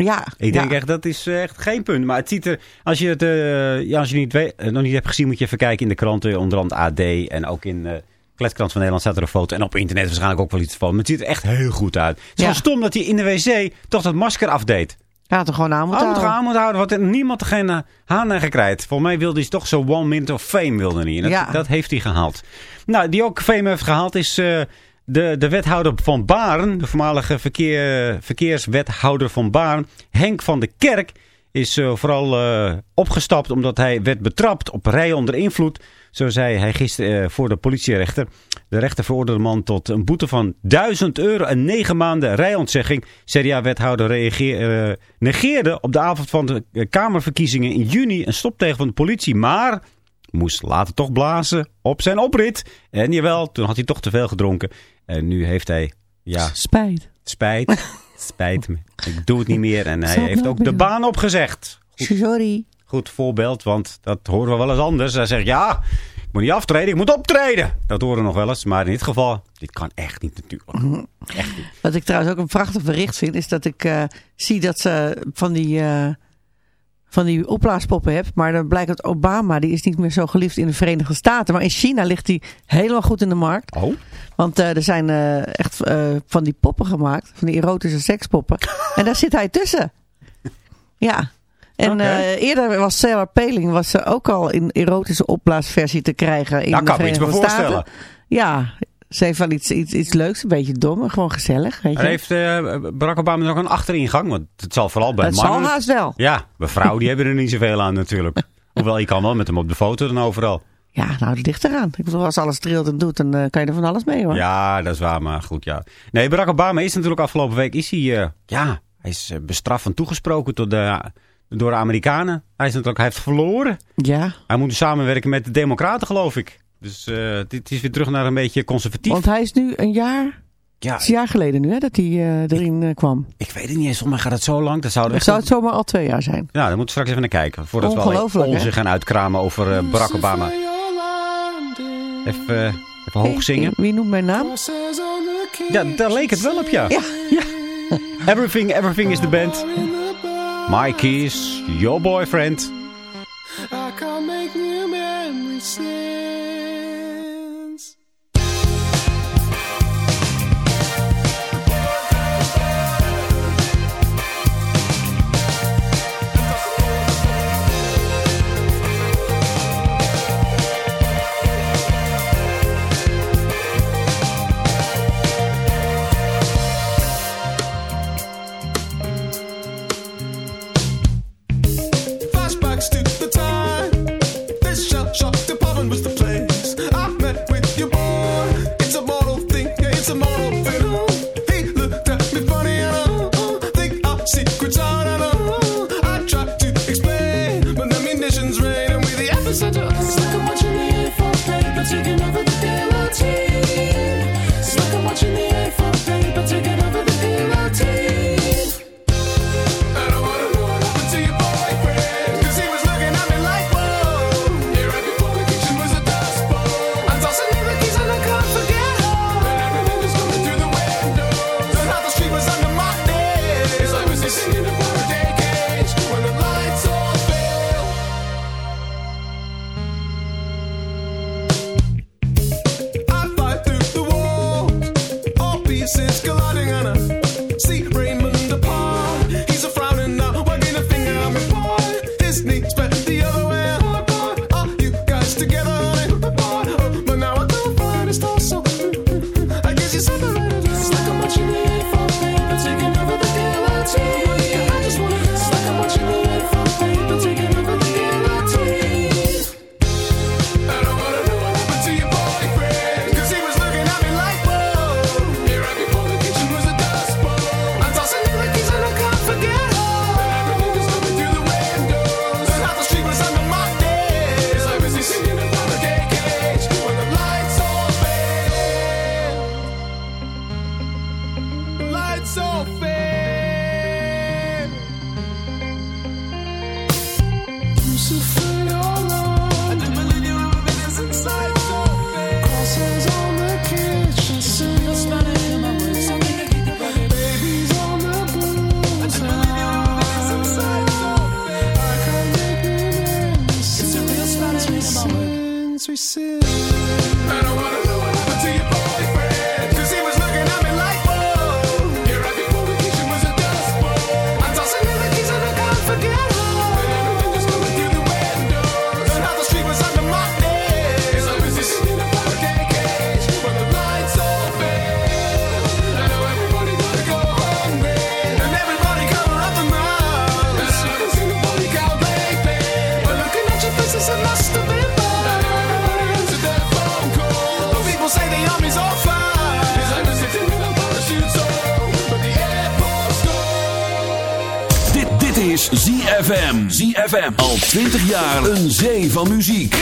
Ja, Ik denk ja. echt, dat is eh, echt geen punt. Maar het ziet er, als je het eh, ja, als je niet weet, eh, nog niet hebt gezien, moet je even kijken in de kranten. Onder andere AD en ook in eh Kletkrant van Nederland staat er een foto. En op internet waarschijnlijk ook wel iets van. Maar het ziet er echt heel goed uit. Het is Ja. stom dat hij in de wc toch dat masker afdeed. Hij had er gewoon aan moeten moet houden. aan moeten houden, want niemand geen haan aan gekrijgt. Volgens mij wilde hij toch zo one minute of fame wilde. En dat, Ja. dat heeft hij gehaald. Nou, die ook fame heeft gehaald is de, de wethouder van Baren. De voormalige verkeer, verkeerswethouder van Baren. Henk van de Kerk is eh, vooral eh, opgestapt omdat hij werd betrapt op rijden onder invloed. Zo zei hij gisteren eh, voor de politierechter. De rechter veroordeelde de man tot een boete van 1000 euro en 9 maanden rijontzegging. CDA-wethouder negeerde op de avond van de Kamerverkiezingen in juni een stoptegen van de politie. Maar moest later toch blazen op zijn oprit. En jawel, toen had hij toch te veel gedronken. En nu heeft hij, ja, Spijt. spijt. <laughs> Spijt me. Ik doe het niet meer. En hij heeft nooit ook de baan opgezegd. Sorry. Goed voorbeeld, want dat horen we wel eens anders. Hij zegt, ja, ik moet niet aftreden, ik moet optreden. Dat horen we nog wel eens, maar in dit geval, dit kan echt niet natuurlijk. Echt niet. Wat ik trouwens ook een prachtig bericht vind, is dat ik eh, zie dat ze van die, eh, van die opblaaspoppen hebt. Maar dan blijkt dat Obama, die is niet meer zo geliefd in de Verenigde Staten. Maar in China ligt die helemaal goed in de markt. Oh, Want eh, er zijn eh, echt eh, van die poppen gemaakt, van die erotische sekspoppen. <laughs> en daar zit hij tussen. Ja. En eerder was Sarah Paling was ze ook al in erotische opblaasversie te krijgen in daar de kan ik me iets Verenigde Staten. voorstellen. Ja, ze heeft wel iets, iets, iets leuks, een beetje dom, maar gewoon gezellig. Weet je? Heeft uh, Barack Obama nog een achteringang? Want het zal vooral bij mannen... Het zal haast wel. Ja, <laughs> bij vrouwen die hebben er niet zoveel aan natuurlijk. Hoewel, je kan wel met hem op de foto dan overal. Ja, nou, dat ligt eraan. Ik bedoel, als alles trilt en doet, dan eh, kan je er van alles mee, hoor. Ja, dat is waar, maar goed, ja. Nee, Barack Obama is natuurlijk afgelopen week, is hij, eh, ja, hij is bestraffend toegesproken door de, door Amerikanen. Hij, is natuurlijk, heeft verloren. Ja. Hij moet samenwerken met de Democraten, geloof ik. Dus eh, dit is weer terug naar een beetje conservatief. Want hij is nu een jaar... Ja, het is een jaar geleden nu hè, dat hij eh, erin eh, kwam. Ik weet het niet eens. Volgens gaat het zo lang. Dat zou, zou het zomaar al twee jaar zijn. Ja, dan moeten we straks even naar kijken. Voordat we al onze gaan uitkramen over uh, Barack Obama. Even, even hoog zingen. Wie noemt mijn naam? Ja, daar leek het wel op, ja. ja, ja. <laughs> everything, everything is the band. My keys, your boyfriend. I can't make new memories ZFM. ZFM. Al 20 jaar een zee van muziek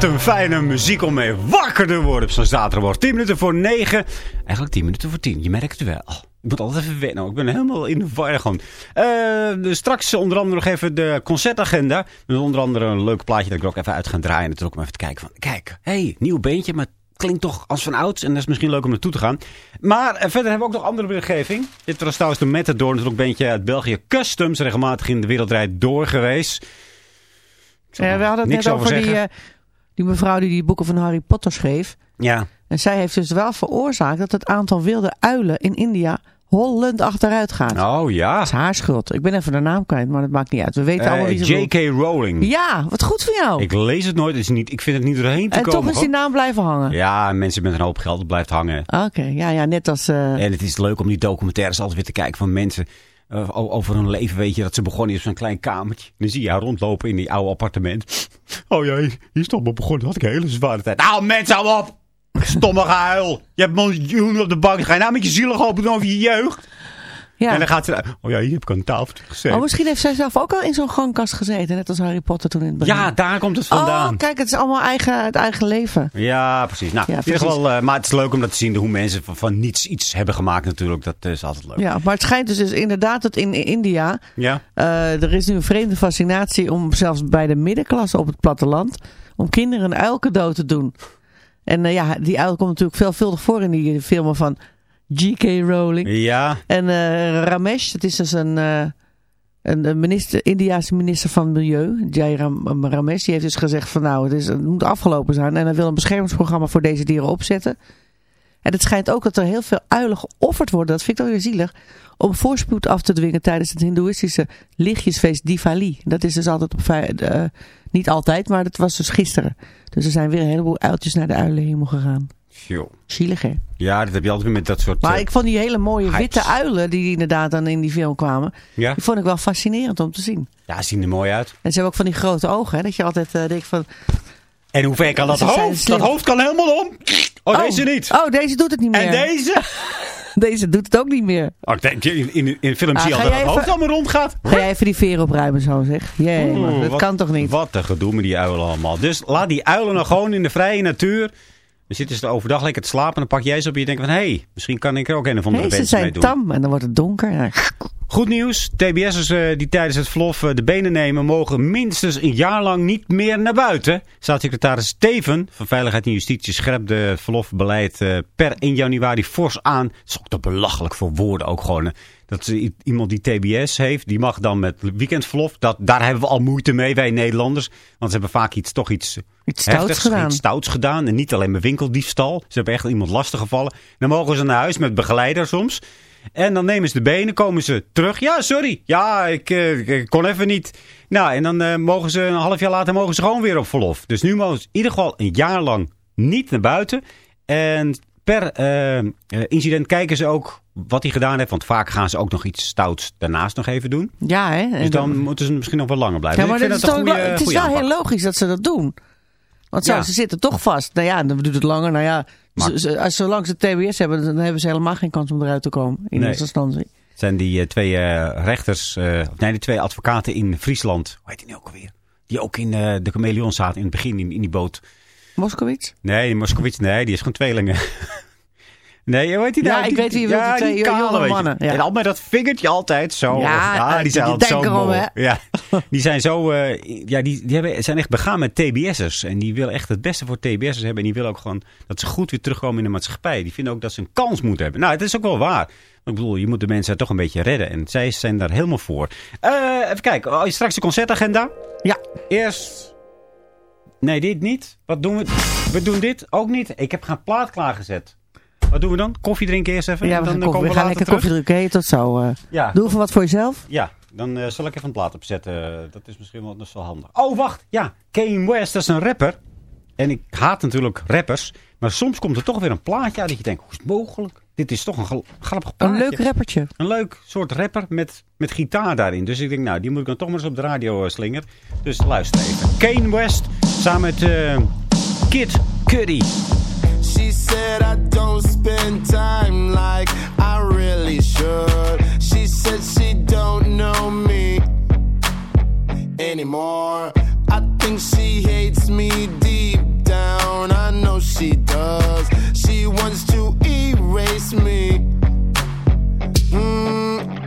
Wat een fijne muziek om mee wakker te worden op zo'n zaterdagmorgen. 10 minuten voor 9. Eigenlijk 10 minuten voor 10. Je merkt het wel. Oh, ik moet altijd even wennen. Ik ben helemaal in de war gewoon. Eh, dus straks onder andere nog even de concertagenda. Met onder andere een leuk plaatje dat ik er ook even uit ga draaien. En natuurlijk om even te kijken van... Kijk, hey, nieuw beentje, maar het klinkt toch als van ouds. En dat is misschien leuk om naartoe te gaan. Maar eh, verder hebben we ook nog andere berichtgeving. Dit was trouwens de Matador. Natuurlijk een beentje uit België. Customs, regelmatig in de wereldrijd door geweest. Ja, we hadden het niks net over die, zeggen. Eh, die mevrouw die die boeken van Harry Potter schreef. Ja. En zij heeft dus wel veroorzaakt dat het aantal wilde uilen in India hollend achteruit gaat. Oh ja. Dat is haar schuld. Ik ben even de naam kwijt, maar dat maakt niet uit. We weten allemaal wie Eh, J.K. Rowling. Ja, wat goed van jou. Ik lees het nooit. Het is niet, ik vind het niet doorheen te en komen. toch is die naam blijven hangen. Ja, mensen met een hoop geld het blijft hangen. Oké, ja, ja, net als... eh, En het is leuk om die documentaires altijd weer te kijken van mensen eh, over hun leven. Weet je, dat ze begonnen is op zo'n klein kamertje. Dan zie je haar rondlopen in die oude appartement. <laughs> Oh ja, hier het allemaal begonnen. Had ik een hele zware tijd. Nou mensen, hou op! Stomme gehuil. Je hebt miljoenen op de bank. Ga je nou met je zielig open over je jeugd? Ja. En dan gaat ze... Oh ja, hier heb ik een tafeltje gezeten. Oh, misschien heeft zij zelf ook al in zo'n gangkast gezeten. Net als Harry Potter toen in het begin. ja, daar komt het vandaan. Oh, kijk, het is allemaal eigen, het eigen leven. Ja, precies. Nou, Ja, in ieder precies. geval, eh, maar het is leuk om dat te zien hoe mensen van, van niets iets hebben gemaakt natuurlijk. Dat is altijd leuk. Ja, maar het schijnt dus, dus inderdaad dat in India... Ja? eh, er is nu een vreemde fascinatie om zelfs bij de middenklasse op het platteland... om kinderen een uil cadeau te doen. En eh, ja, die uil komt natuurlijk veelvuldig voor in die filmen van G.K. Rowling. Ja. En eh, Ramesh, dat is dus een, eh, een een minister, Indiaanse minister van Milieu, Jai Ram, Ramesh, die heeft dus gezegd van nou, het, is, het moet afgelopen zijn. En hij wil een beschermingsprogramma voor deze dieren opzetten. En het schijnt ook dat er heel veel uilen geofferd worden, dat vind ik ook weer zielig, om voorspoed af te dwingen tijdens het hindoeïstische lichtjesfeest Diwali. Dat is dus altijd op eh, niet altijd, maar dat was dus gisteren. Dus er zijn weer een heleboel uiltjes naar de uilenhemel gegaan. Joh. Zielig hè? Ja, dat heb je altijd met dat soort... Maar eh, ik vond die hele mooie hypes. witte uilen die inderdaad dan in die film kwamen. Ja? Die vond ik wel fascinerend om te zien. ja, ze zien er mooi uit. En ze hebben ook van die grote ogen. Hè, dat je altijd eh, denkt van... En hoe ver kan dat hoofd? Dat hoofd kan helemaal om. Oh, deze niet. Oh, deze doet het niet meer. En deze? <laughs> Deze doet het ook niet meer. Oh, in, in, in film Ah, zie je al dat het hoofd allemaal rond gaat. Ga jij even die veren opruimen zo zeg. Jee, Dat wat- kan toch niet? Wat een gedoe met die uilen allemaal. Dus laat die uilen nou gewoon in de vrije natuur. Dan zitten ze overdag lekker te slapen. En dan pak jij ze op en je denkt van... Hé, hey, misschien kan ik er ook een of andere Nee, ze mee zijn doen. tam en dan wordt het donker. Ja. Goed nieuws. TBS'ers eh, die tijdens het verlof eh, de benen nemen... mogen minstens een jaar lang niet meer naar buiten. Staatssecretaris Steven van Veiligheid en Justitie... scherpte het verlofbeleid eh, per 1 januari fors aan. Het is ook te belachelijk voor woorden ook gewoon. Dat iemand die TBS heeft, die mag dan met weekendverlof. Dat, daar hebben we al moeite mee, wij Nederlanders. Want ze hebben vaak iets, toch iets, Iets stouts heftigs, gedaan. iets stouts gedaan. En niet alleen met winkeldiefstal. Ze hebben echt iemand lastig gevallen. Dan mogen ze naar huis met begeleider soms. En dan nemen ze de benen, komen ze terug. Ja, sorry. Ja, ik, eh, ik kon even niet. Nou, en dan eh, mogen ze een half jaar later mogen ze gewoon weer op verlof. Dus nu mogen ze in ieder geval een jaar lang niet naar buiten. En per eh, eh, incident kijken ze ook wat hij gedaan heeft. Want vaak gaan ze ook nog iets stouts daarnaast nog even doen. Ja, hè? Dus dan moeten ze misschien nog wat langer blijven. Ja, maar is dat een toch goede, wel- het is wel aanpak. heel logisch dat ze dat doen. Want zo, Ja. ze zitten toch vast. Nou ja, dan duurt het langer. Nou ja, als, zolang ze TBS hebben, dan hebben ze helemaal geen kans om eruit te komen. In Nee. eerste instantie. Het zijn die eh, twee rechters, of nee, die twee advocaten in Friesland. Hoe heet die nu ook alweer? Die ook in de chameleon zaten in het begin in, in die boot. Moskowitz? Nee, Moskowitz, nee, die is gewoon tweelingen. <laughs> Nee, hoe heet die Ja, nou? ik weet wie bedoelt, die twee kale, mannen, ja. En al met dat vingertje altijd zo. Ja, die die zijn altijd zo erom, mooi. Ja, <laughs> die zijn zo, eh, ja, die, die hebben, zijn echt begaan met TBS'ers. En die willen echt het beste voor TBS'ers hebben. En die willen ook gewoon dat ze goed weer terugkomen in de maatschappij. Die vinden ook dat ze een kans moeten hebben. Nou, het is ook wel waar. Ik bedoel, je moet de mensen toch een beetje redden. En zij zijn daar helemaal voor. Eh, even kijken, oh, straks de concertagenda. Ja. Eerst... Nee, dit niet. Wat doen we? We doen dit ook niet. Ik heb geen plaat klaargezet. Wat doen we dan? Koffie drinken eerst even? Ja, we dan gaan, koffie, komen we gaan lekker terug? koffie drinken. Hey, tot zo. eh. Ja. Doe even wat voor jezelf. Ja, dan eh, zal ik even een plaat opzetten. Dat is misschien wel, wel handig. Oh, wacht. Ja, Kane West, dat is een rapper. En ik haat natuurlijk rappers. Maar soms komt er toch weer een plaatje uit dat je denkt, hoe is het mogelijk? Dit is toch een grappig plaatje. Een leuk rappertje. Een leuk soort rapper met, met gitaar daarin. Dus ik denk, nou, die moet ik dan toch maar eens op de radio eh, slingeren. Dus luister even. Kane West samen met eh, Kid Cudi. She said I don't spend time like I really should. She said she don't know me anymore. I think she hates me deep down, I know she does. She wants to erase me. Mm.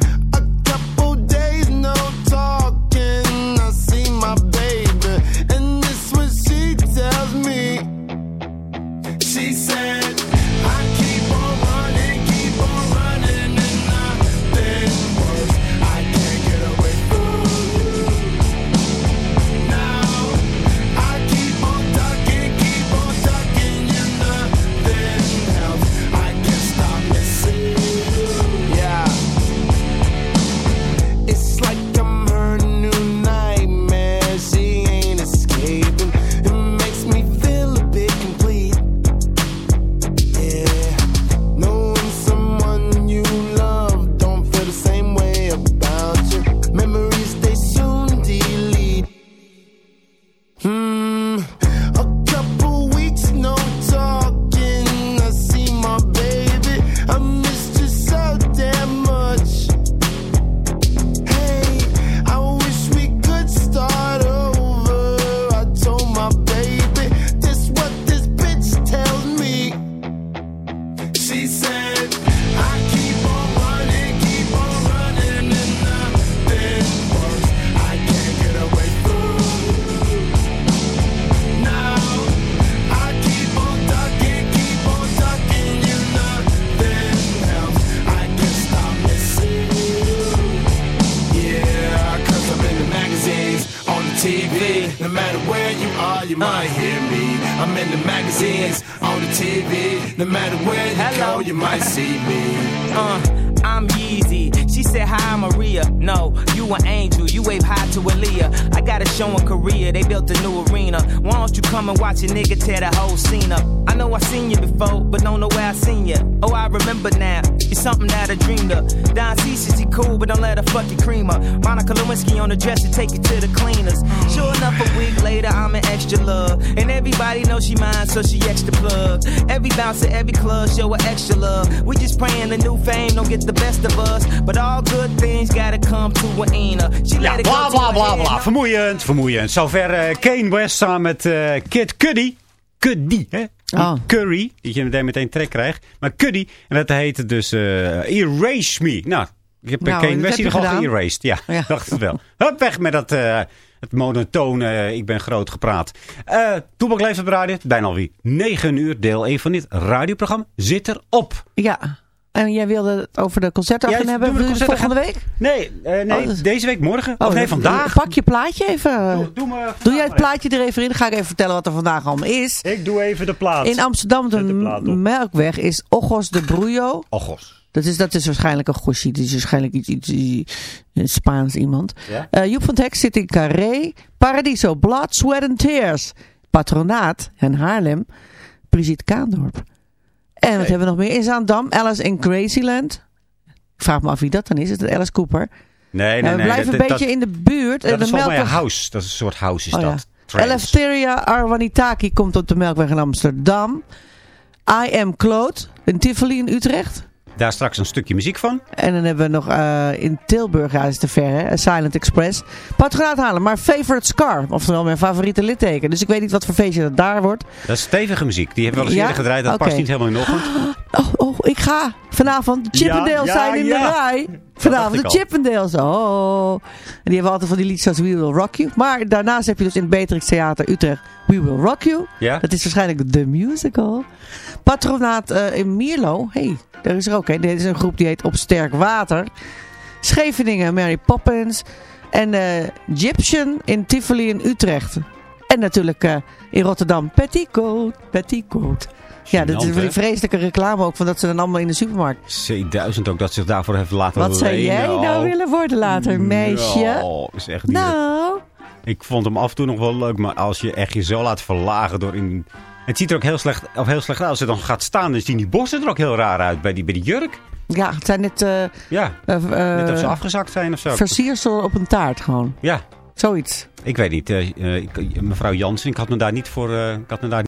Every bouncer, every club, show her extra love. We just praying the new fame don't get the best of us. But all good things gotta come to an end. She Ja, let it bla go to bla bla bla. Vermoeiend, vermoeiend. Zover eh, Kane West samen met eh, Kid Cudi. Cudi, hè? Oh. Curry, dat je meteen meteen trek krijgt. Maar Cudi, en dat heette dus eh, Erase Me. Nou, ik heb Nou, Kane West gedaan. geërased. Ja, Ja. <laughs> dacht het wel. Hup, weg met dat, eh, het monotone, ik ben groot gepraat. Eh Toebak leeft op radio. Bijna alweer 9 uur, deel 1 van dit radioprogramma zit erop. Ja. En jij wilde het over de concerten Ja, hebben. doen we volgende week? Nee, eh, nee Oh, deze week, morgen. Oh, of nee, vandaag. Pak je plaatje even. Doe, doe, me Doe jij het plaatje er even in? Dan ga ik even vertellen wat er vandaag allemaal is. Ik doe even de plaat. In Amsterdam, de, de. Melkweg, is Ogos de Brujo. Ogos. Dat is, dat is waarschijnlijk een gosje. Dat is waarschijnlijk iets, iets, iets- een Spaans iemand. Ja? Eh, Joep van het Hek zit in Carré. Paradiso, Blood, Sweat and Tears. Patronaat en Haarlem. Brigitte Kaandorp. En wat hebben we nog meer? In Zaandam, Alice in Crazyland. Ik vraag me af wie dat dan is. Is het Alice Cooper? Nee, nee, Ja, we nee. blijven dat- een beetje dat- in de buurt. Dat En de is een house. Dat is een soort house is Oh, ja. dat. Trance. Eleftheria arwanitaki komt op de Melkweg in Amsterdam. I Am Claude in Tivoli in Utrecht. Daar straks een stukje muziek van. En dan hebben we nog eh, in Tilburg, ja, dat is te ver hè, Silent Express. Patronaat halen, maar Favorite Scar, oftewel mijn favoriete litteken. Dus ik weet niet wat voor feestje dat daar wordt. Dat is stevige muziek. Die hebben we wel eens Ja? eerder gedraaid. Dat past niet helemaal in de ochtend. <gasps> Oh, oh, ik ga vanavond. De Chippendales Ja, ja, zijn in ja. de rij. Vanavond de al. Chippendales. Oh. En die hebben altijd van die liedjes als We Will Rock You. Maar daarnaast heb je dus in het Beatrix Theater Utrecht We Will Rock You. Ja? Dat is waarschijnlijk de musical. Patronaat eh, in Mierlo. hey, daar is er ook een. Dit is een groep die heet Op Sterk Water. Scheveningen, Mary Poppins. En Egyptian in Tivoli in Utrecht. En natuurlijk eh, in Rotterdam Petticoat. Petticoat. Ja, dat is hè? vreselijke reclame ook. Van dat ze dan allemaal in de supermarkt. C1000 ook dat zich daarvoor heeft laten Wat zou jij nou willen worden later, meisje? Oh, is echt niet... Nou, Ik vond hem af en toe nog wel leuk, maar als je echt je zo laat verlagen door in... Het ziet er ook heel slecht, of heel slecht uit. Als je dan gaat staan, dan zien die borsten er ook heel raar uit bij die, bij die jurk. ja, het zijn net, eh Ja, eh, eh, net of ze afgezakt zijn of zo. versiersel op een taart gewoon. Ja, Zoiets. ik weet niet. eh, eh, mevrouw Jansen, ik had me daar niet voor... eh, ik had me daar